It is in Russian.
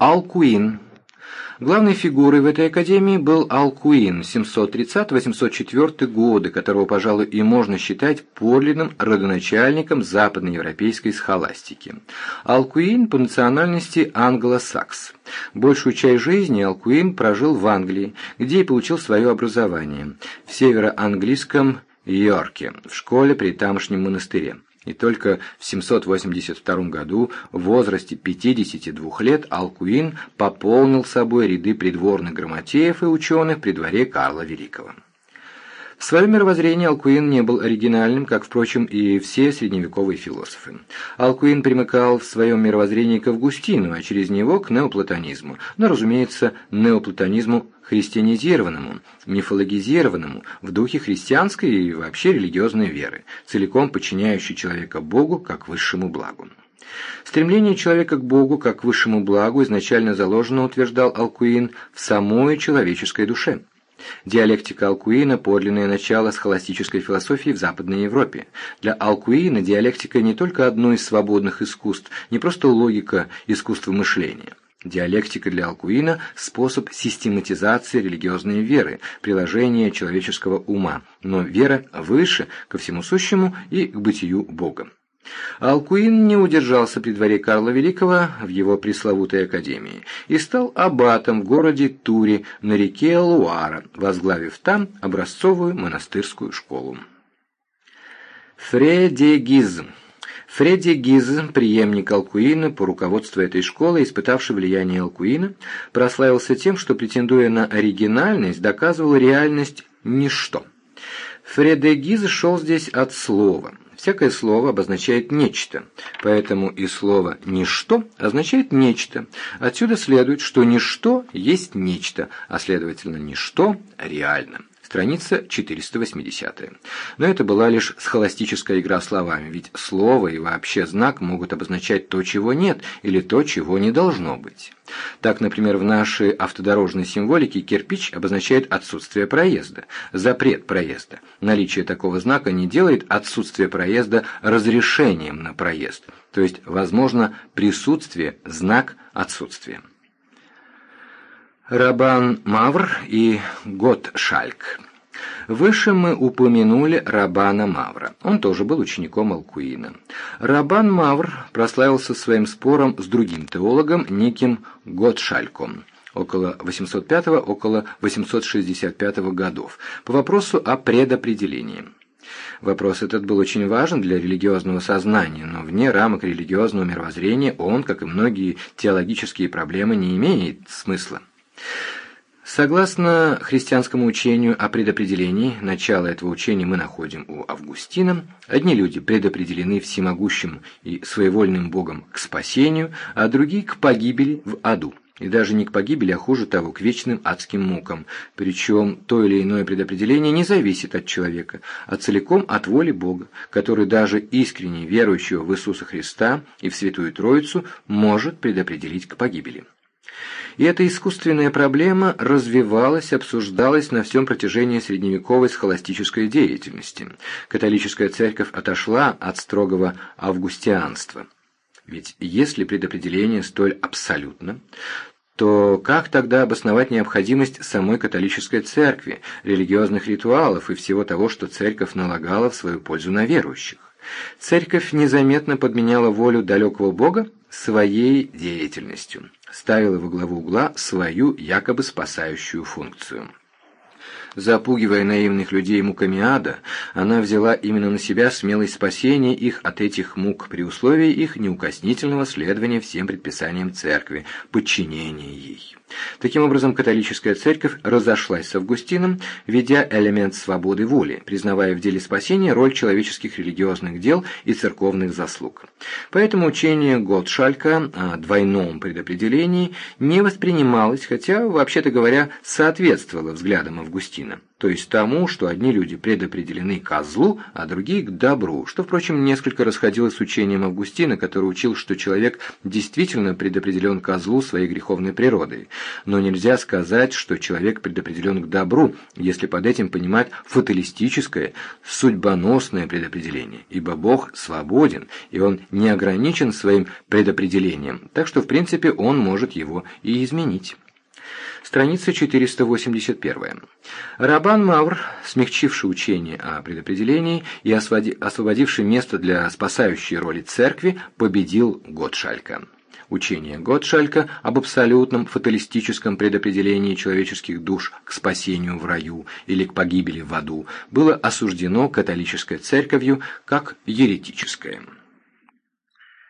Алкуин. Главной фигурой в этой академии был Алкуин, 730-804 годы, которого, пожалуй, и можно считать подлинным родоначальником западноевропейской схоластики. Алкуин по национальности англосакс. Большую часть жизни Алкуин прожил в Англии, где и получил свое образование, в североанглийском Йорке, в школе при тамошнем монастыре и только в 782 году в возрасте 52 лет Алкуин пополнил собой ряды придворных грамотеев и ученых при дворе Карла Великого. В своем мировоззрении Алкуин не был оригинальным, как, впрочем, и все средневековые философы. Алкуин примыкал в своем мировоззрении к Августину, а через него к неоплатонизму, но, разумеется, неоплатонизму христианизированному, мифологизированному, в духе христианской и вообще религиозной веры, целиком подчиняющей человека Богу как высшему благу. Стремление человека к Богу как к высшему благу изначально заложено, утверждал Алкуин, в самой человеческой душе. Диалектика Алкуина – подлинное начало схоластической философии в Западной Европе. Для Алкуина диалектика не только одно из свободных искусств, не просто логика искусства мышления. Диалектика для Алкуина – способ систематизации религиозной веры, приложения человеческого ума, но вера выше, ко всему сущему и к бытию Бога. Алкуин не удержался при дворе Карла Великого в его пресловутой академии и стал аббатом в городе Туре на реке Луара, возглавив там образцовую монастырскую школу. Фредегизм Фредди Гиз, преемник Алкуина по руководству этой школы, испытавший влияние Алкуина, прославился тем, что, претендуя на оригинальность, доказывал реальность ничто. Фредди Гиз шел здесь от слова. Всякое слово обозначает нечто, поэтому и слово «ничто» означает «нечто». Отсюда следует, что ничто есть нечто, а следовательно, ничто реально страница 480. Но это была лишь схоластическая игра словами, ведь слово и вообще знак могут обозначать то, чего нет, или то, чего не должно быть. Так, например, в нашей автодорожной символике кирпич обозначает отсутствие проезда, запрет проезда. Наличие такого знака не делает отсутствие проезда разрешением на проезд, то есть, возможно, присутствие, знак отсутствия. Рабан Мавр и Готшальк. Выше мы упомянули Рабана Мавра. Он тоже был учеником Алкуина. Рабан Мавр прославился своим спором с другим теологом, неким Готшальком около 805 около 865 годов, по вопросу о предопределении. Вопрос этот был очень важен для религиозного сознания, но вне рамок религиозного мировоззрения он, как и многие теологические проблемы, не имеет смысла. Согласно христианскому учению о предопределении, начало этого учения мы находим у Августина. Одни люди предопределены всемогущим и своевольным Богом к спасению, а другие к погибели в аду. И даже не к погибели, а хуже того, к вечным адским мукам. Причем то или иное предопределение не зависит от человека, а целиком от воли Бога, который даже искренне верующего в Иисуса Христа и в Святую Троицу может предопределить к погибели. И эта искусственная проблема развивалась, обсуждалась на всем протяжении средневековой схоластической деятельности. Католическая церковь отошла от строгого августианства. Ведь если предопределение столь абсолютно, то как тогда обосновать необходимость самой католической церкви, религиозных ритуалов и всего того, что церковь налагала в свою пользу на верующих? Церковь незаметно подменяла волю далекого Бога своей деятельностью ставила во главу угла свою якобы спасающую функцию. Запугивая наивных людей муками ада, она взяла именно на себя смелость спасения их от этих мук при условии их неукоснительного следования всем предписаниям церкви, подчинения ей. Таким образом, католическая церковь разошлась с Августином, ведя элемент свободы воли, признавая в деле спасения роль человеческих религиозных дел и церковных заслуг. Поэтому учение Готшалька о двойном предопределении не воспринималось, хотя, вообще-то говоря, соответствовало взглядам Августина. То есть тому, что одни люди предопределены ко злу, а другие к добру, что, впрочем, несколько расходилось с учением Августина, который учил, что человек действительно предопределен ко злу своей греховной природой. Но нельзя сказать, что человек предопределен к добру, если под этим понимать фаталистическое, судьбоносное предопределение, ибо Бог свободен, и Он не ограничен своим предопределением, так что, в принципе, Он может его и изменить. Страница 481. Рабан Мавр, смягчивший учение о предопределении и освободивший место для спасающей роли церкви, победил Готшалька. Учение Готшалька об абсолютном фаталистическом предопределении человеческих душ к спасению в раю или к погибели в аду было осуждено католической церковью как еретическое.